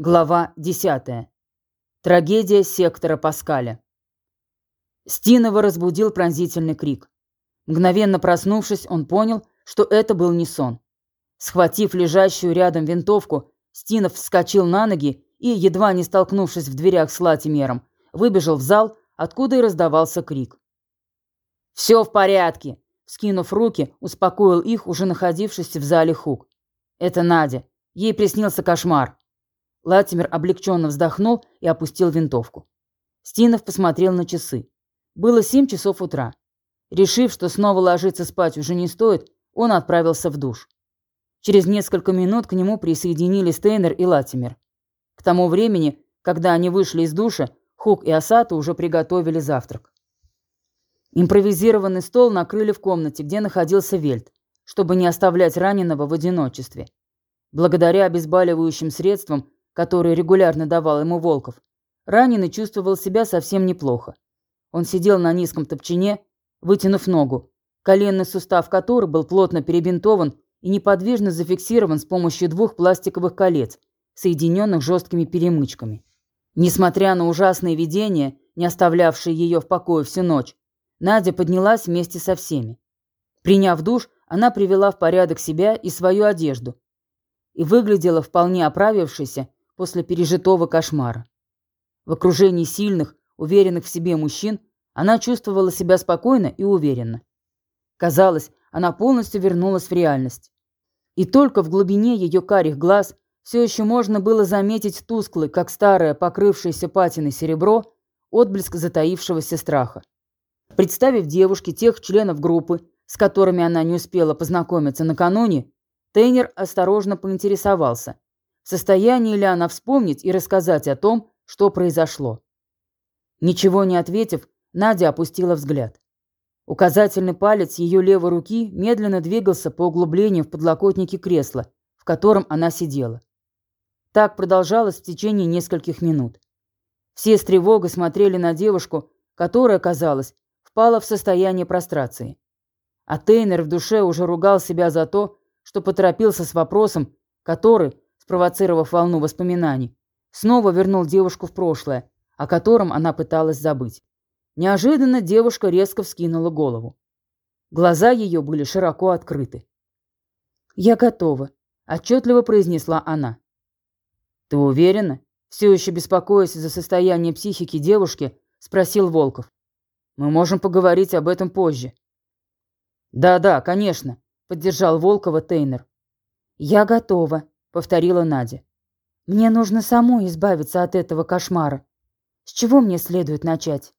Глава 10. Трагедия сектора Паскаля. Стинова разбудил пронзительный крик. Мгновенно проснувшись, он понял, что это был не сон. Схватив лежащую рядом винтовку, Стинов вскочил на ноги и, едва не столкнувшись в дверях с Латимером, выбежал в зал, откуда и раздавался крик. «Все в порядке!» Скинув руки, успокоил их, уже находившийся в зале Хук. «Это Надя. Ей приснился кошмар. Латимер облегченно вздохнул и опустил винтовку. Стинов посмотрел на часы. Было семь часов утра. Решив, что снова ложиться спать уже не стоит, он отправился в душ. Через несколько минут к нему присоединились Тейнер и Латимер. К тому времени, когда они вышли из душа, Хук и Асата уже приготовили завтрак. Импровизированный стол накрыли в комнате, где находился Вельт, чтобы не оставлять раненого в одиночестве. Благодаря обезболивающим средствам который регулярно давал ему Волков, раненый чувствовал себя совсем неплохо. Он сидел на низком топчине, вытянув ногу, коленный сустав которой был плотно перебинтован и неподвижно зафиксирован с помощью двух пластиковых колец, соединенных жесткими перемычками. Несмотря на ужасные видения, не оставлявшие ее в покое всю ночь, Надя поднялась вместе со всеми. Приняв душ, она привела в порядок себя и свою одежду и выглядела вполне оправившейся после пережитого кошмара. В окружении сильных, уверенных в себе мужчин она чувствовала себя спокойно и уверенно. Казалось, она полностью вернулась в реальность. И только в глубине ее карих глаз все еще можно было заметить тусклый, как старое, покрывшееся патиной серебро, отблеск затаившегося страха. Представив девушке тех членов группы, с которыми она не успела познакомиться накануне, Тейнер осторожно поинтересовался, в состоянии ли она вспомнить и рассказать о том, что произошло. Ничего не ответив, Надя опустила взгляд. Указательный палец ее левой руки медленно двигался по углублению в подлокотнике кресла, в котором она сидела. Так продолжалось в течение нескольких минут. Все с тревогой смотрели на девушку, которая, казалось, впала в состояние прострации. А Тейнер в душе уже ругал себя за то, что поторопился с вопросом, который, спровоцировав волну воспоминаний, снова вернул девушку в прошлое, о котором она пыталась забыть. Неожиданно девушка резко вскинула голову. Глаза ее были широко открыты. «Я готова», — отчетливо произнесла она. «Ты уверена?» Все еще беспокоясь за состояние психики девушки, спросил Волков. «Мы можем поговорить об этом позже». «Да-да, конечно», — поддержал Волкова Тейнер. «Я готова», — повторила Надя. «Мне нужно самой избавиться от этого кошмара. С чего мне следует начать?»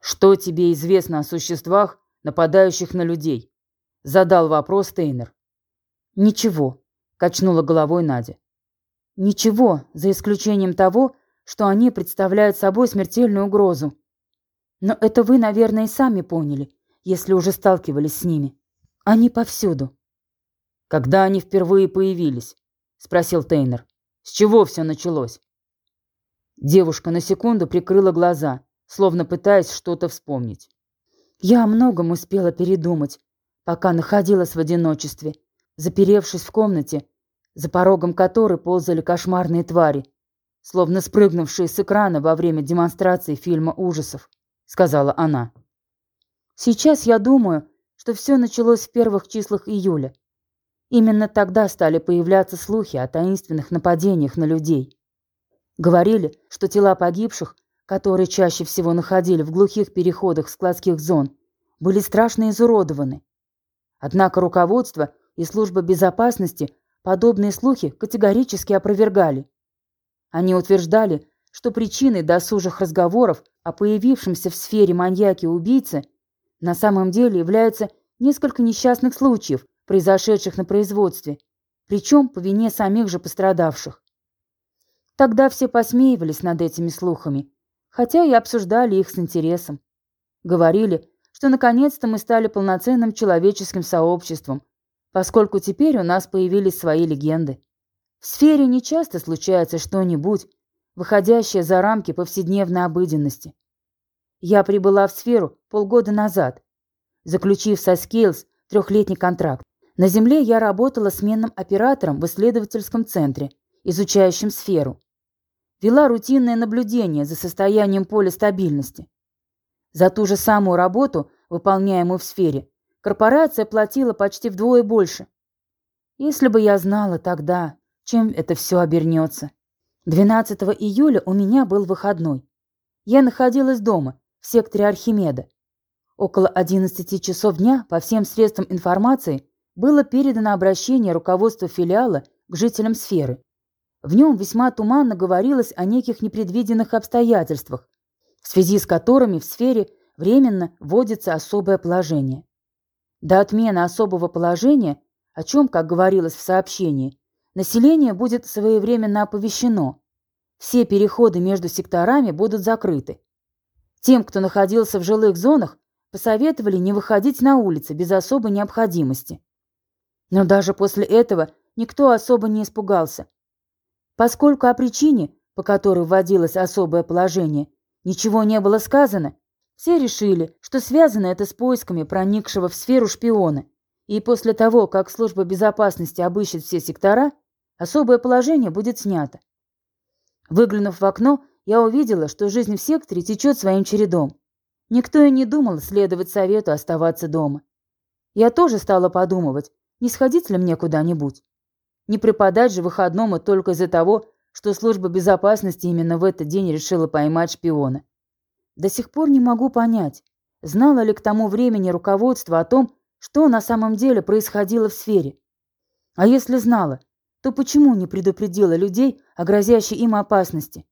«Что тебе известно о существах, нападающих на людей?» — задал вопрос Тейнер. «Ничего», — качнула головой Надя. «Ничего, за исключением того, что они представляют собой смертельную угрозу. Но это вы, наверное, и сами поняли, если уже сталкивались с ними. Они повсюду». «Когда они впервые появились?» Спросил Тейнер. С чего все началось? Девушка на секунду прикрыла глаза, словно пытаясь что-то вспомнить. Я о многом успела передумать, пока находилась в одиночестве, заперевшись в комнате, за порогом которой ползали кошмарные твари, словно спрыгнувшие с экрана во время демонстрации фильма ужасов, сказала она. Сейчас я думаю, что все началось в первых числах июля, Именно тогда стали появляться слухи о таинственных нападениях на людей. Говорили, что тела погибших, которые чаще всего находили в глухих переходах складских зон, были страшно изуродованы. Однако руководство и служба безопасности подобные слухи категорически опровергали. Они утверждали, что причиной досужих разговоров о появившемся в сфере маньяке-убийце на самом деле являются несколько несчастных случаев, произошедших на производстве, причем по вине самих же пострадавших. Тогда все посмеивались над этими слухами, хотя и обсуждали их с интересом. Говорили, что наконец-то мы стали полноценным человеческим сообществом, поскольку теперь у нас появились свои легенды. В сфере нечасто случается что-нибудь, выходящее за рамки повседневной обыденности. Я прибыла в сферу полгода назад, заключив со Scales трехлетний контракт. На Земле я работала сменным оператором в исследовательском центре, изучающем сферу. вела рутинное наблюдение за состоянием поля стабильности. За ту же самую работу, выполняемую в сфере, корпорация платила почти вдвое больше. Если бы я знала тогда, чем это все обернется. 12 июля у меня был выходной. Я находилась дома, в секторе Архимеда. Около 11 часов дня по всем средствам информации было передано обращение руководства филиала к жителям сферы. В нем весьма туманно говорилось о неких непредвиденных обстоятельствах, в связи с которыми в сфере временно вводится особое положение. До отмены особого положения, о чем, как говорилось в сообщении, население будет своевременно оповещено. Все переходы между секторами будут закрыты. Тем, кто находился в жилых зонах, посоветовали не выходить на улицы без особой необходимости. Но даже после этого никто особо не испугался. Поскольку о причине, по которой вводилось особое положение, ничего не было сказано, все решили, что связано это с поисками проникшего в сферу шпиона, и после того, как служба безопасности обыщет все сектора, особое положение будет снято. Выглянув в окно, я увидела, что жизнь в секторе течет своим чередом. Никто и не думал следовать совету оставаться дома. Я тоже стала подумывать, не сходить ли мне куда-нибудь. Не преподать же выходному только из-за того, что служба безопасности именно в этот день решила поймать шпиона. До сих пор не могу понять, знало ли к тому времени руководство о том, что на самом деле происходило в сфере. А если знало, то почему не предупредило людей о грозящей им опасности?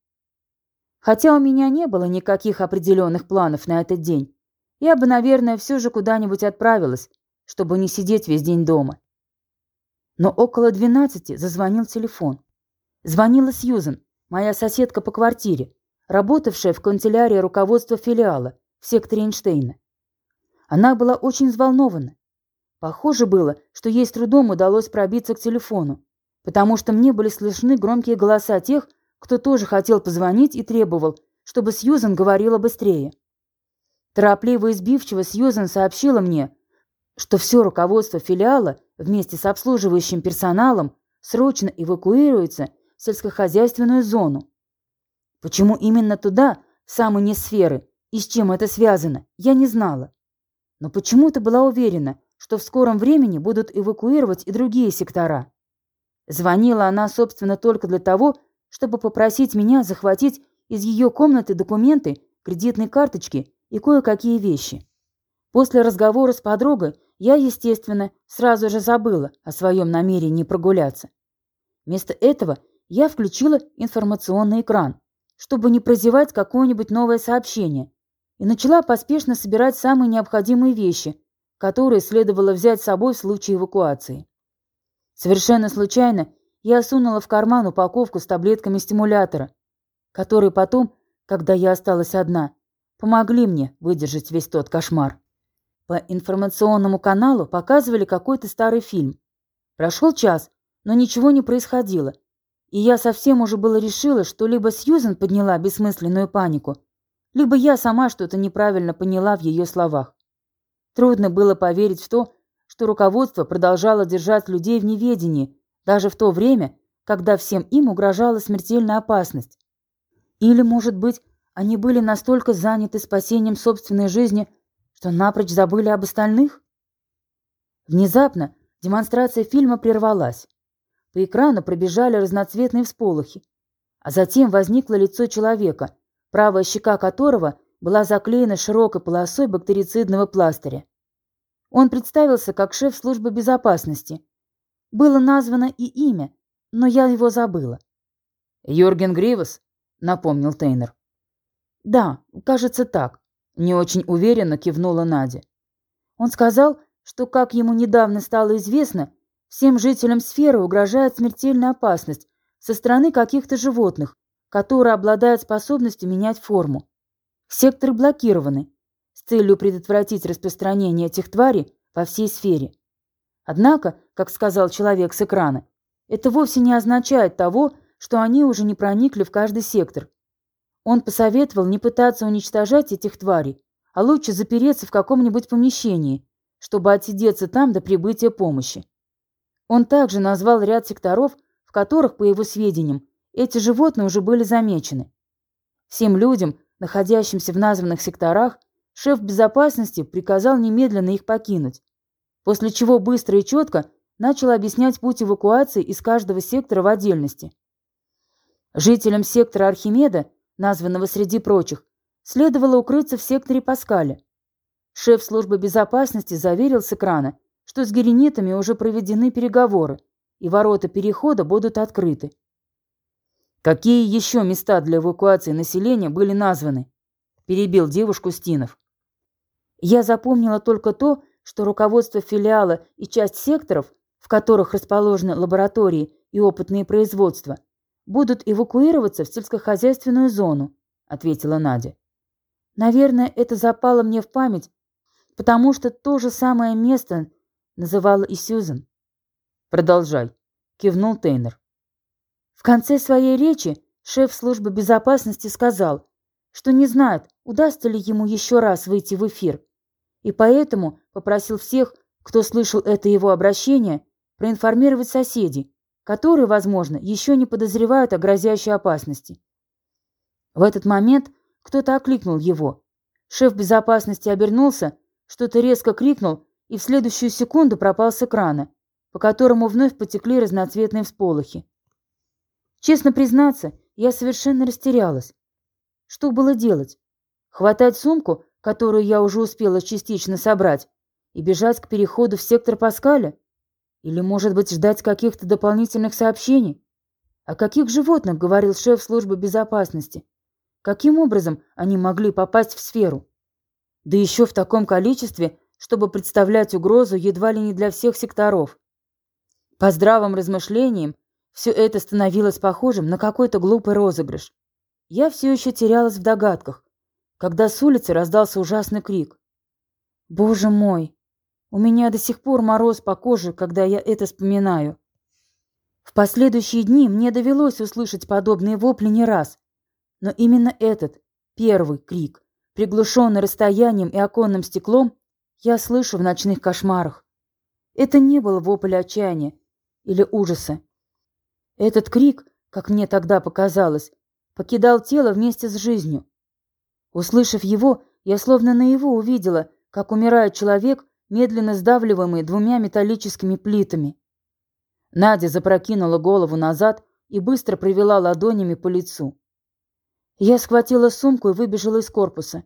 Хотя у меня не было никаких определенных планов на этот день, я бы, наверное, все же куда-нибудь отправилась, чтобы не сидеть весь день дома. Но около двенадцати зазвонил телефон. Звонила Сьюзен, моя соседка по квартире, работавшая в канцелярии руководства филиала в секторе Эйнштейна. Она была очень взволнована. Похоже было, что ей с трудом удалось пробиться к телефону, потому что мне были слышны громкие голоса тех, кто тоже хотел позвонить и требовал, чтобы Сьюзен говорила быстрее. Торопливо и сбивчиво Сьюзен сообщила мне, что все руководство филиала вместе с обслуживающим персоналом срочно эвакуируется в сельскохозяйственную зону. Почему именно туда, в самые сферы, и с чем это связано, я не знала. Но почему-то была уверена, что в скором времени будут эвакуировать и другие сектора. Звонила она, собственно, только для того, чтобы попросить меня захватить из ее комнаты документы, кредитные карточки и кое-какие вещи. После разговора с подругой я, естественно, сразу же забыла о своем намерении прогуляться. Вместо этого я включила информационный экран, чтобы не прозевать какое-нибудь новое сообщение, и начала поспешно собирать самые необходимые вещи, которые следовало взять с собой в случае эвакуации. Совершенно случайно я сунула в карман упаковку с таблетками стимулятора, которые потом, когда я осталась одна, помогли мне выдержать весь тот кошмар. По информационному каналу показывали какой-то старый фильм. Прошел час, но ничего не происходило, и я совсем уже было решила, что либо Сьюзен подняла бессмысленную панику, либо я сама что-то неправильно поняла в ее словах. Трудно было поверить в то, что руководство продолжало держать людей в неведении даже в то время, когда всем им угрожала смертельная опасность. Или, может быть, они были настолько заняты спасением собственной жизни, что напрочь забыли об остальных? Внезапно демонстрация фильма прервалась. По экрану пробежали разноцветные всполохи, а затем возникло лицо человека, правая щека которого была заклеена широкой полосой бактерицидного пластыря. Он представился как шеф службы безопасности, было названо и имя, но я его забыла. «Юрген Гривас?» — напомнил Тейнер. «Да, кажется так», — не очень уверенно кивнула Надя. Он сказал, что, как ему недавно стало известно, всем жителям сферы угрожает смертельная опасность со стороны каких-то животных, которые обладают способностью менять форму. Секторы блокированы с целью предотвратить распространение этих тварей по всей сфере. Однако, как сказал человек с экрана, это вовсе не означает того, что они уже не проникли в каждый сектор. Он посоветовал не пытаться уничтожать этих тварей, а лучше запереться в каком-нибудь помещении, чтобы отсидеться там до прибытия помощи. Он также назвал ряд секторов, в которых, по его сведениям, эти животные уже были замечены. Всем людям, находящимся в названных секторах, шеф безопасности приказал немедленно их покинуть, после чего быстро и четко начал объяснять путь эвакуации из каждого сектора в отдельности. Жителям сектора Архимеда, названного среди прочих, следовало укрыться в секторе Паскаля. Шеф службы безопасности заверил с экрана, что с геренитами уже проведены переговоры, и ворота перехода будут открыты. Какие еще места для эвакуации населения были названы? Перебил девушку Стинов. Я запомнила только то, что руководство филиала и часть секторов, в которых расположены лаборатории и опытные производства, будут эвакуироваться в сельскохозяйственную зону, ответила Надя. Наверное, это запало мне в память потому что то же самое место называла и Сьюзен. «Продолжай», — кивнул Тейнер. В конце своей речи шеф службы безопасности сказал, что не знает, удастся ли ему еще раз выйти в эфир, и поэтому попросил всех, кто слышал это его обращение, проинформировать соседей, которые, возможно, еще не подозревают о грозящей опасности. В этот момент кто-то окликнул его. Шеф безопасности обернулся что-то резко крикнул и в следующую секунду пропал с экрана, по которому вновь потекли разноцветные всполохи. Честно признаться, я совершенно растерялась. Что было делать? Хватать сумку, которую я уже успела частично собрать, и бежать к переходу в сектор Паскаля? Или, может быть, ждать каких-то дополнительных сообщений? О каких животных говорил шеф службы безопасности? Каким образом они могли попасть в сферу? Да еще в таком количестве, чтобы представлять угрозу едва ли не для всех секторов. По здравым размышлениям, все это становилось похожим на какой-то глупый розыгрыш. Я все еще терялась в догадках, когда с улицы раздался ужасный крик. «Боже мой! У меня до сих пор мороз по коже, когда я это вспоминаю». В последующие дни мне довелось услышать подобные вопли не раз, но именно этот, первый крик, приглушенный расстоянием и оконным стеклом, я слышу в ночных кошмарах. Это не было вопль отчаяния или ужаса. Этот крик, как мне тогда показалось, покидал тело вместе с жизнью. Услышав его, я словно наяву увидела, как умирает человек, медленно сдавливаемый двумя металлическими плитами. Надя запрокинула голову назад и быстро провела ладонями по лицу. Я схватила сумку и выбежала из корпуса.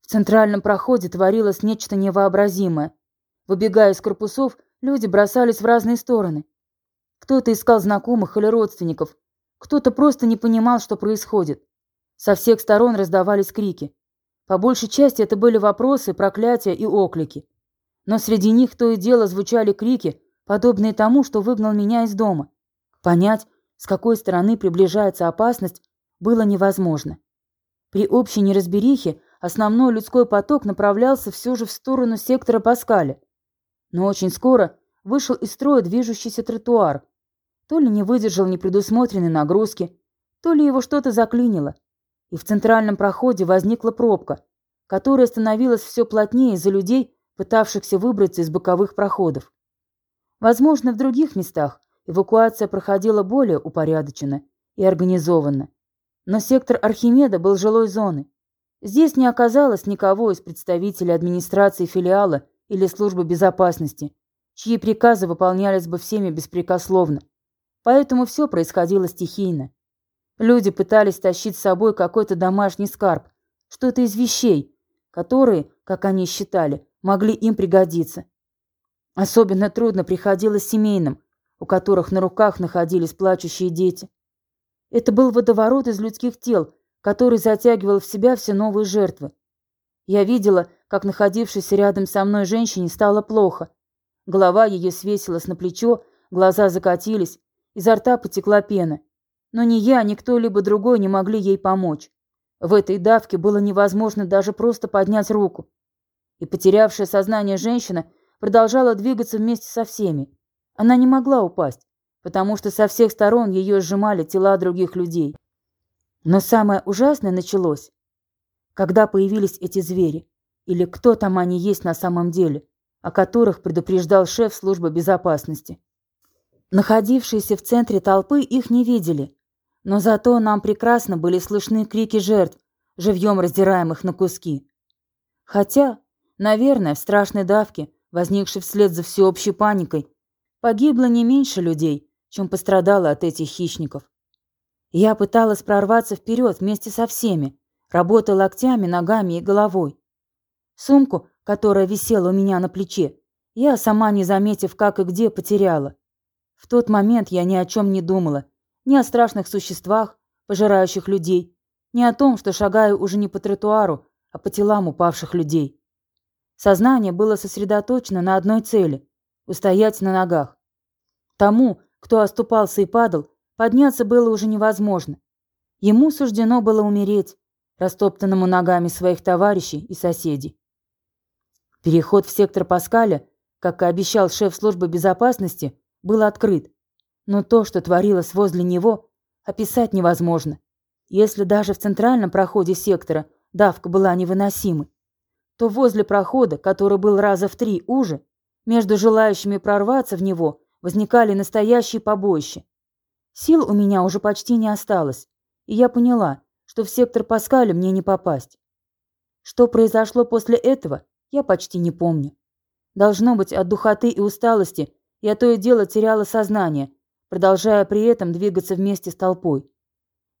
В центральном проходе творилось нечто невообразимое. Выбегая из корпусов, люди бросались в разные стороны. Кто-то искал знакомых или родственников, кто-то просто не понимал, что происходит. Со всех сторон раздавались крики. По большей части это были вопросы, проклятия и оклики. Но среди них то и дело звучали крики, подобные тому, что выгнал меня из дома. Понять, с какой стороны приближается опасность, было невозможно. При общей неразберихе основной людской поток направлялся все же в сторону сектора Паскаля. Но очень скоро вышел из строя движущийся тротуар. То ли не выдержал непредусмотренной нагрузки, то ли его что-то заклинило. И в центральном проходе возникла пробка, которая становилась все плотнее из-за людей, пытавшихся выбраться из боковых проходов. Возможно, в других местах эвакуация проходила более упорядоченно и организованно. Но сектор Архимеда был жилой зоной. Здесь не оказалось никого из представителей администрации филиала или службы безопасности, чьи приказы выполнялись бы всеми беспрекословно. Поэтому все происходило стихийно. Люди пытались тащить с собой какой-то домашний скарб, что-то из вещей, которые, как они считали, могли им пригодиться. Особенно трудно приходилось семейным, у которых на руках находились плачущие дети. Это был водоворот из людских тел, который затягивал в себя все новые жертвы. Я видела, как находившейся рядом со мной женщине стало плохо. Голова ее свесилась на плечо, глаза закатились, изо рта потекла пена. Но ни я, ни кто-либо другой не могли ей помочь. В этой давке было невозможно даже просто поднять руку. И потерявшая сознание женщина продолжала двигаться вместе со всеми. Она не могла упасть потому что со всех сторон ее сжимали тела других людей. Но самое ужасное началось, когда появились эти звери, или кто там они есть на самом деле, о которых предупреждал шеф службы безопасности. Находившиеся в центре толпы их не видели, Но зато нам прекрасно были слышны крики жертв, живьем раздираемых на куски. Хотя, наверное, в страшной давке, возникшей вслед за всеобщей паникой, погибло не меньше людей, чем пострадало от этих хищников. Я пыталась прорваться вперед вместе со всеми, работая локтями, ногами и головой. Сумку, которая висела у меня на плече, я, сама не заметив, как и где, потеряла. В тот момент я ни о чем не думала, ни о страшных существах, пожирающих людей, ни о том, что шагаю уже не по тротуару, а по телам упавших людей. Сознание было сосредоточено на одной цели – устоять на ногах. Тому, кто оступался и падал, подняться было уже невозможно. Ему суждено было умереть, растоптанному ногами своих товарищей и соседей. Переход в сектор Паскаля, как и обещал шеф службы безопасности, был открыт. Но то, что творилось возле него, описать невозможно. Если даже в центральном проходе сектора давка была невыносимой, то возле прохода, который был раза в три уже, между желающими прорваться в него возникали настоящие побоища. Сил у меня уже почти не осталось, и я поняла, что в сектор Паскаля мне не попасть. Что произошло после этого, я почти не помню. Должно быть, от духоты и усталости я то и дело теряла сознание, продолжая при этом двигаться вместе с толпой.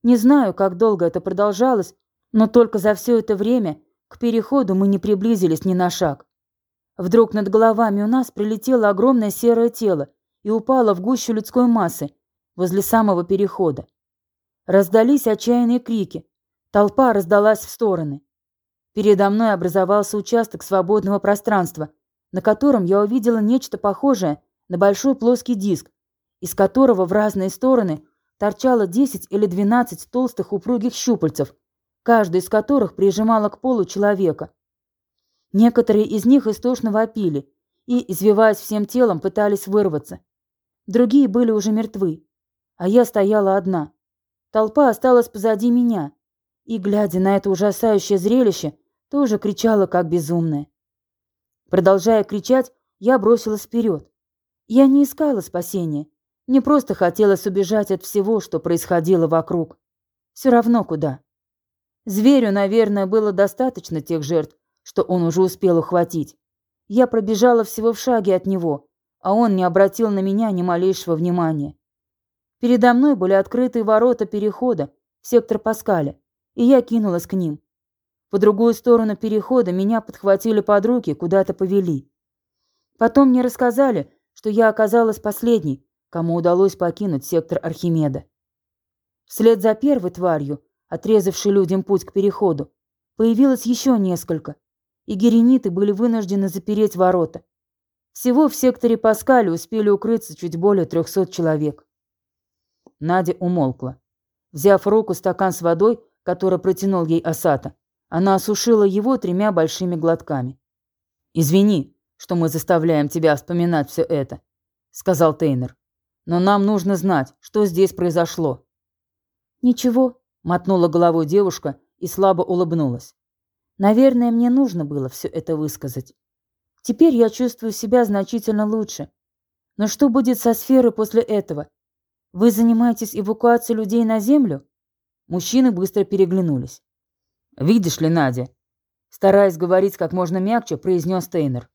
Не знаю, как долго это продолжалось, но только за все это время к переходу мы не приблизились ни на шаг. Вдруг над головами у нас прилетело огромное серое тело и упало в гущу людской массы возле самого перехода. Раздались отчаянные крики. Толпа раздалась в стороны. Передо мной образовался участок свободного пространства, на котором я увидела нечто похожее на большой плоский диск, из которого в разные стороны торчало 10 или 12 толстых упругих щупальцев, каждый из которых прижимало к полу человека. Некоторые из них истошно вопили и, извиваясь всем телом, пытались вырваться. Другие были уже мертвы, а я стояла одна. Толпа осталась позади меня, и, глядя на это ужасающее зрелище, тоже кричала, как безумная. Продолжая кричать, я бросилась вперед. Я не искала спасения. Мне просто хотелось убежать от всего, что происходило вокруг. Все равно куда. Зверю, наверное, было достаточно тех жертв, что он уже успел ухватить. Я пробежала всего в шаге от него, а он не обратил на меня ни малейшего внимания. Передо мной были открытые ворота перехода в сектор Паскаля, и я кинулась к ним. По другую сторону перехода меня подхватили под руки, куда-то повели. Потом мне рассказали, что я оказалась последней, кому удалось покинуть сектор Архимеда. Вслед за первой тварью, отрезавшей людям путь к переходу, появилось еще несколько, и герениты были вынуждены запереть ворота. Всего в секторе Паскаля успели укрыться чуть более трехсот человек. Надя умолкла. Взяв в руку стакан с водой, который протянул ей Асата, она осушила его тремя большими глотками. «Извини, что мы заставляем тебя вспоминать все это», — сказал Тейнер. «Но нам нужно знать, что здесь произошло». «Ничего», — мотнула головой девушка и слабо улыбнулась. «Наверное, мне нужно было все это высказать. Теперь я чувствую себя значительно лучше. Но что будет со сферой после этого? Вы занимаетесь эвакуацией людей на Землю?» Мужчины быстро переглянулись. «Видишь ли, Надя?» Стараясь говорить как можно мягче, произнес Тейнер.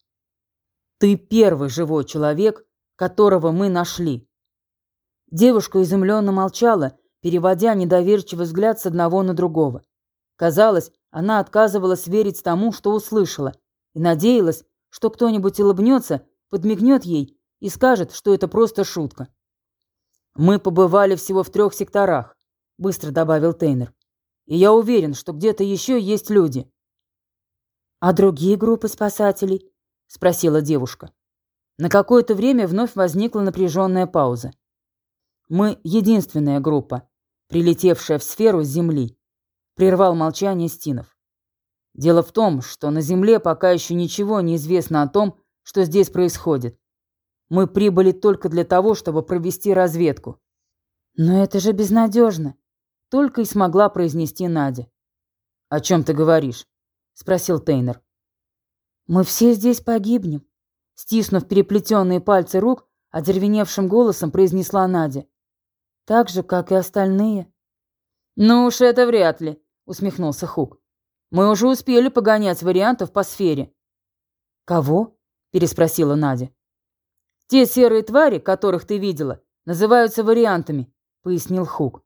«Ты первый живой человек, которого мы нашли». Девушка изумленно молчала, переводя недоверчивый взгляд с одного на другого. Казалось, она отказывалась верить тому, что услышала, и надеялась, что кто-нибудь улыбнется, подмигнет ей и скажет, что это просто шутка. «Мы побывали всего в трех секторах», — быстро добавил Тейнер. И я уверен, что где-то еще есть люди. А другие группы спасателей? Спросила девушка. На какое-то время вновь возникла напряженная пауза. Мы единственная группа, прилетевшая в сферу Земли. Прервал молчание Стинов. Дело в том, что на Земле пока еще ничего не известно о том, что здесь происходит. Мы прибыли только для того, чтобы провести разведку. Но это же безнадежно. Только и смогла произнести Надя. «О чем ты говоришь?» — спросил Тейнер. «Мы все здесь погибнем», — стиснув переплетенные пальцы рук, одервеневшим голосом произнесла Надя. «Так же, как и остальные». «Ну уж это вряд ли», — усмехнулся Хук. «Мы уже успели погонять вариантов по сфере». «Кого?» — переспросила Надя. «Те серые твари, которых ты видела, называются вариантами», — пояснил Хук.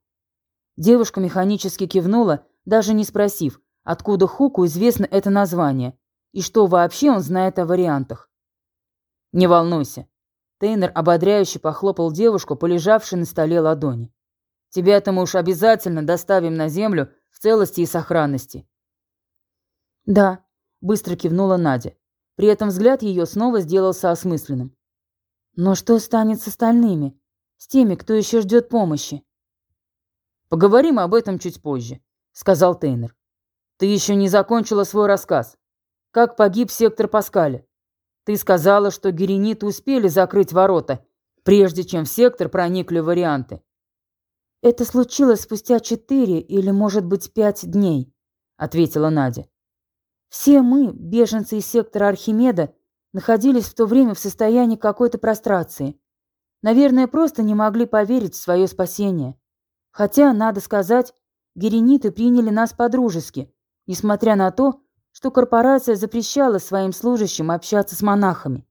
Девушка механически кивнула, даже не спросив, откуда Хуку известно это название и что вообще он знает о вариантах. «Не волнуйся». Тейнер ободряюще похлопал девушку, полежавшей на столе ладони. «Тебя-то мы уж обязательно доставим на землю в целости и сохранности». «Да», — быстро кивнула Надя. При этом взгляд ее снова сделался осмысленным. «Но что станет с остальными? С теми, кто еще ждет помощи?» «Поговорим об этом чуть позже», — сказал Тейнер. «Ты еще не закончила свой рассказ. Как погиб сектор Паскаля? Ты сказала, что герениты успели закрыть ворота, прежде чем в сектор проникли варианты. Это случилось спустя четыре или, может быть, пять дней, ответила Надя. Все мы, беженцы из сектора Архимеда, находились в то время в состоянии какой-то прострации. Наверное, просто не могли поверить в свое спасение. Хотя, надо сказать, герениты приняли нас по-дружески, несмотря на то, что корпорация запрещала своим служащим общаться с монахами.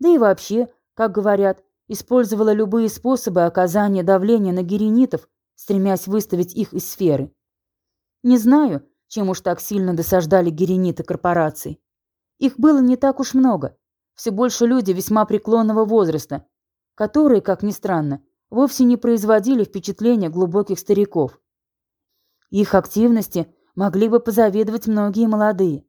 Да и вообще, как говорят, использовала любые способы оказания давления на геренитов, стремясь выставить их из сферы. Не знаю, чем уж так сильно досаждали герениты корпораций. Их было не так уж много, все больше люди весьма преклонного возраста, которые, как ни странно, вовсе не производили впечатления глубоких стариков. Их активности могли бы позавидовать многие молодые.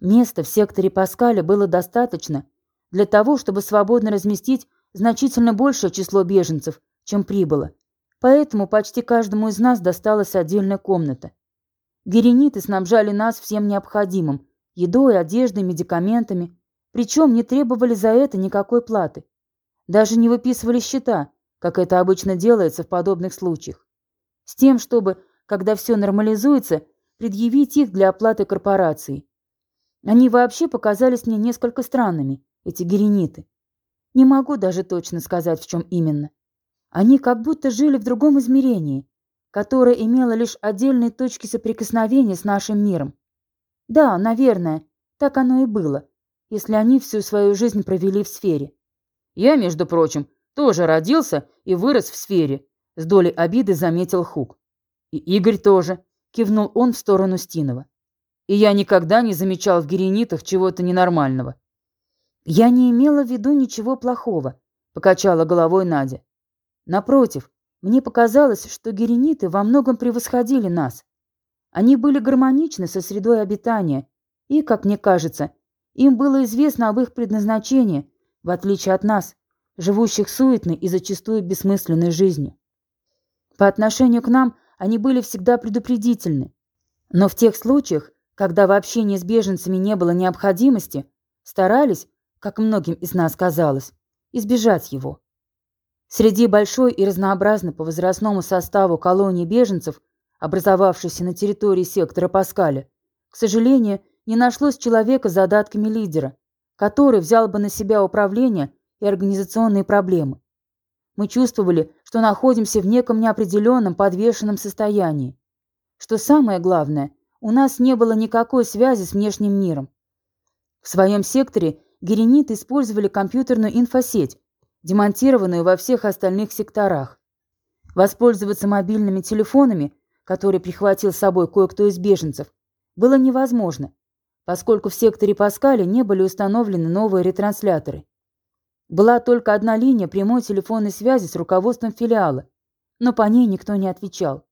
Места в секторе Паскаля было достаточно для того, чтобы свободно разместить значительно большее число беженцев, чем прибыло. Поэтому почти каждому из нас досталась отдельная комната. Герениты снабжали нас всем необходимым – едой, одеждой, медикаментами, причем не требовали за это никакой платы. Даже не выписывали счета, как это обычно делается в подобных случаях. С тем, чтобы, когда все нормализуется, предъявить их для оплаты корпорации. Они вообще показались мне несколько странными, эти герениты. Не могу даже точно сказать, в чем именно. Они как будто жили в другом измерении, которое имело лишь отдельные точки соприкосновения с нашим миром. Да, наверное, так оно и было, если они всю свою жизнь провели в сфере. Я, между прочим, тоже родился и вырос в сфере, с долей обиды заметил Хук. И Игорь тоже, кивнул он в сторону Стинова. И я никогда не замечал в геренитах чего-то ненормального. Я не имела в виду ничего плохого, покачала головой Надя. Напротив, мне показалось, что герениты во многом превосходили нас. Они были гармоничны со средой обитания, и, как мне кажется, им было известно об их предназначении, в отличие от нас, живущих суетной и зачастую бессмысленной жизнью. По отношению к нам они были всегда предупредительны. Но в тех случаях, когда в общении с беженцами не было необходимости, старались, как многим из нас казалось, избежать его. Среди большой и разнообразной по возрастному составу колонии беженцев, образовавшейся на территории сектора Паскаля, к сожалению, не нашлось человека с задатками лидера, который взял бы на себя управление и организационные проблемы. Мы чувствовали, что находимся в неком неопределенном подвешенном состоянии. Что самое главное, у нас не было никакой связи с внешним миром. В своем секторе герениты использовали компьютерную инфосеть, демонтированную во всех остальных секторах. Воспользоваться мобильными телефонами, которые прихватил с собой кое-кто из беженцев, было невозможно, поскольку в секторе Паскаля не были установлены новые ретрансляторы. Была только одна линия прямой телефонной связи с руководством филиала, но по ней никто не отвечал.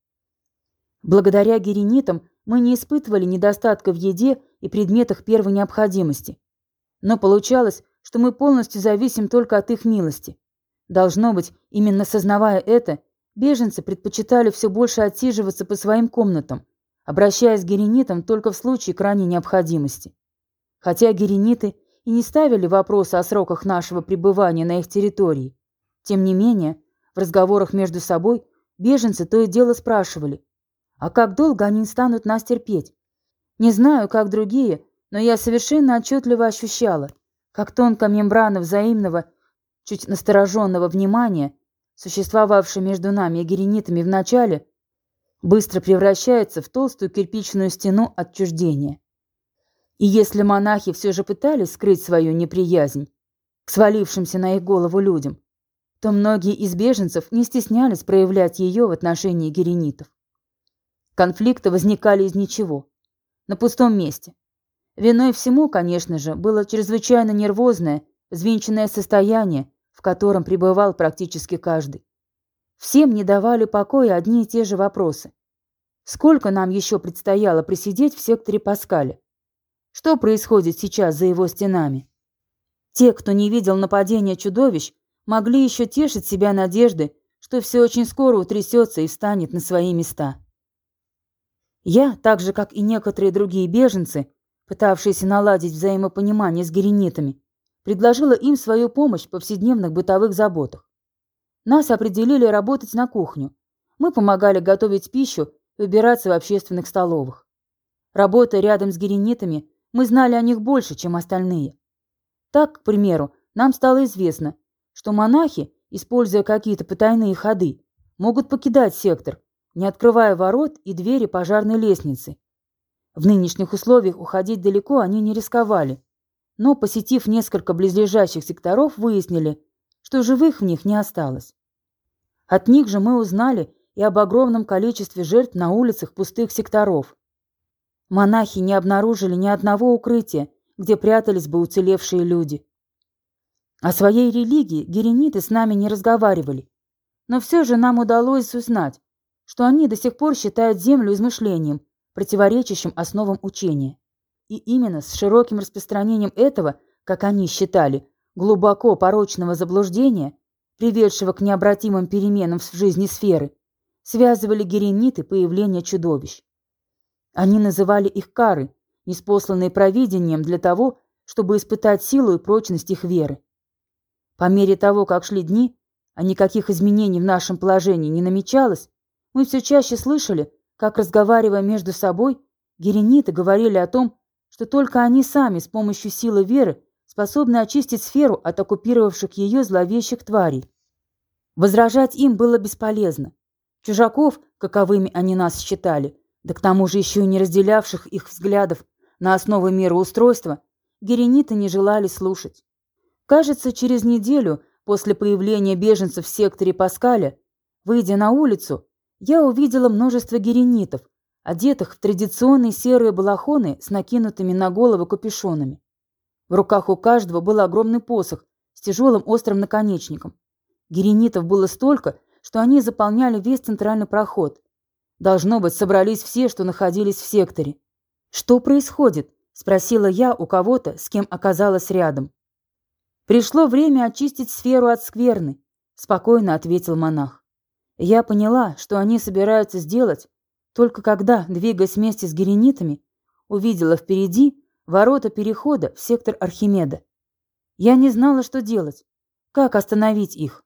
Благодаря геренитам мы не испытывали недостатка в еде и предметах первой необходимости. Но получалось, что мы полностью зависим только от их милости. Должно быть, именно сознавая это, беженцы предпочитали все больше отсиживаться по своим комнатам, обращаясь к геренитам только в случае крайней необходимости. Хотя герениты и не ставили вопроса о сроках нашего пребывания на их территории. Тем не менее, в разговорах между собой беженцы то и дело спрашивали, а как долго они станут нас терпеть? Не знаю, как другие, но я совершенно отчетливо ощущала, как тонкая мембрана взаимного, чуть настороженного внимания, существовавшая между нами и геренитами в начале, быстро превращается в толстую кирпичную стену отчуждения. И если монахи все же пытались скрыть свою неприязнь к свалившимся на их голову людям, то многие из беженцев не стеснялись проявлять ее в отношении геренитов. Конфликты возникали из ничего, на пустом месте. Виной всему, конечно же, было чрезвычайно нервозное, взвинченное состояние, в котором пребывал практически каждый. Всем не давали покоя одни и те же вопросы. Сколько нам еще предстояло присидеть в секторе Паскаля? Что происходит сейчас за его стенами? Те, кто не видел нападения чудовищ, могли еще тешить себя надеждой, что все очень скоро утрясется и встанет на свои места. Я, так же как и некоторые другие беженцы, пытавшиеся наладить взаимопонимание с геренитами, предложила им свою помощь в повседневных бытовых заботах. Нас определили работать на кухню. Мы помогали готовить пищу и убираться в общественных столовых. Работая рядом с геренитами, мы знали о них больше, чем остальные. Так, к примеру, нам стало известно, что монахи, используя какие-то потайные ходы, могут покидать сектор, не открывая ворот и двери пожарной лестницы. В нынешних условиях уходить далеко они не рисковали, но, посетив несколько близлежащих секторов, выяснили, что живых в них не осталось. От них же мы узнали и об огромном количестве жертв на улицах пустых секторов. Монахи не обнаружили ни одного укрытия, где прятались бы уцелевшие люди. О своей религии герениты с нами не разговаривали, но все же нам удалось узнать, что они до сих пор считают землю измышлением, противоречащим основам учения. И именно с широким распространением этого, как они считали, глубоко порочного заблуждения, приведшего к необратимым переменам в жизни сферы, связывали герениты появление чудовищ. Они называли их кары, неспосланные провидением для того, чтобы испытать силу и прочность их веры. По мере того, как шли дни, а никаких изменений в нашем положении не намечалось, мы все чаще слышали, как, разговаривая между собой, герениты говорили о том, что только они сами с помощью силы веры способны очистить сферу от оккупировавших ее зловещих тварей. Возражать им было бесполезно. Чужаков, каковыми они нас считали, да к тому же еще и не разделявших их взглядов на основы мироустройства, герениты не желали слушать. Кажется, через неделю после появления беженцев в секторе Паскаля, выйдя на улицу, я увидела множество геренитов, одетых в традиционные серые балахоны с накинутыми на головы капюшонами. В руках у каждого был огромный посох с тяжелым острым наконечником. Геренитов было столько, что они заполняли весь центральный проход. Должно быть, собрались все, что находились в секторе. «Что происходит?» – спросила я у кого-то, с кем оказалась рядом. «Пришло время очистить сферу от скверны», – спокойно ответил монах. Я поняла, что они собираются сделать, только когда, двигаясь вместе с геренитами, увидела впереди ворота перехода в сектор Архимеда. Я не знала, что делать, как остановить их.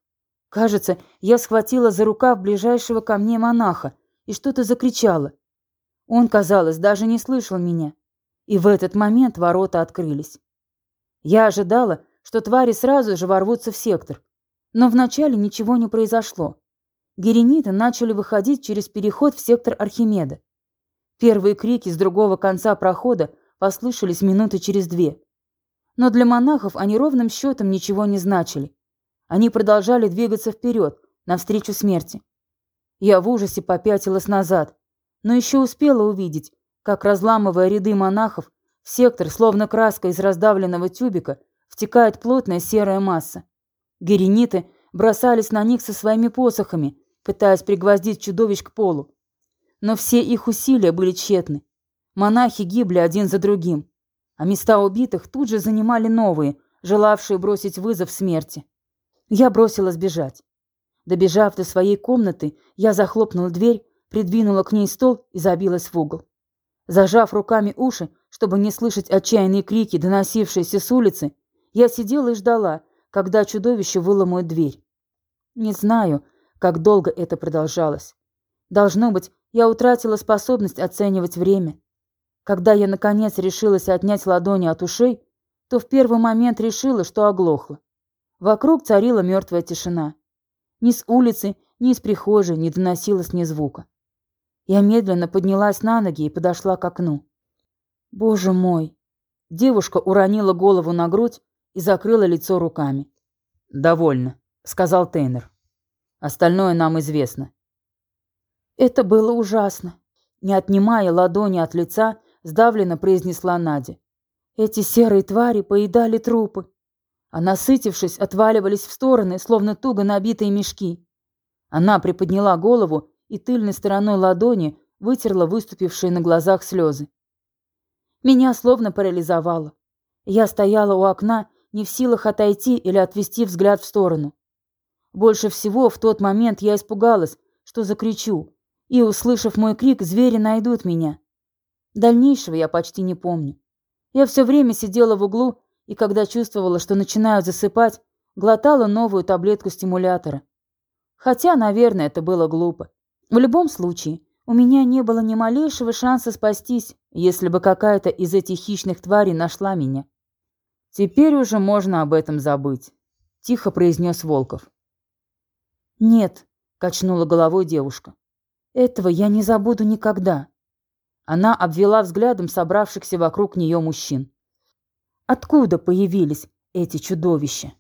Кажется, я схватила за рукав ближайшего ко мне монаха и что-то закричала. Он, казалось, даже не слышал меня. И в этот момент ворота открылись. Я ожидала, что твари сразу же ворвутся в сектор. Но вначале ничего не произошло. Герениты начали выходить через переход в сектор Архимеда. Первые крики с другого конца прохода послышались минуты через две. Но для монахов они ровным счетом ничего не значили. Они продолжали двигаться вперед, навстречу смерти. Я в ужасе попятилась назад, но еще успела увидеть, как, разламывая ряды монахов, в сектор, словно краска из раздавленного тюбика, втекает плотная серая масса. Герениты бросались на них со своими посохами, пытаясь пригвоздить чудовищ к полу. Но все их усилия были тщетны. Монахи гибли один за другим, а места убитых тут же занимали новые, желавшие бросить вызов смерти. Я бросилась бежать. Добежав до своей комнаты, я захлопнула дверь, придвинула к ней стол и забилась в угол. Зажав руками уши, чтобы не слышать отчаянные крики, доносившиеся с улицы, я сидела и ждала, когда чудовище выломает дверь. Не знаю, как долго это продолжалось. Должно быть, я утратила способность оценивать время. Когда я, наконец, решилась отнять ладони от ушей, то в первый момент решила, что оглохла. Вокруг царила мертвая тишина. Ни с улицы, ни из прихожей не доносилось ни звука. Я медленно поднялась на ноги и подошла к окну. Боже мой! Девушка уронила голову на грудь и закрыла лицо руками. «Довольно», — сказал Тейнер. «Остальное нам известно». Это было ужасно. Не отнимая ладони от лица, сдавленно произнесла Надя. Эти серые твари поедали трупы, а насытившись, отваливались в стороны, словно туго набитые мешки. Она приподняла голову и тыльной стороной ладони вытерла выступившие на глазах слезы. Меня словно парализовало. Я стояла у окна, не в силах отойти или отвести взгляд в сторону. Больше всего в тот момент я испугалась, что закричу, и, услышав мой крик, звери найдут меня. Дальнейшего я почти не помню. Я все время сидела в углу, и когда чувствовала, что начинаю засыпать, глотала новую таблетку стимулятора. Хотя, наверное, это было глупо. В любом случае, у меня не было ни малейшего шанса спастись, если бы какая-то из этих хищных тварей нашла меня. Теперь уже можно об этом забыть, тихо произнес Волков. Нет, качнула головой девушка. Этого я не забуду никогда. Она обвела взглядом собравшихся вокруг нее мужчин. Откуда появились эти чудовища?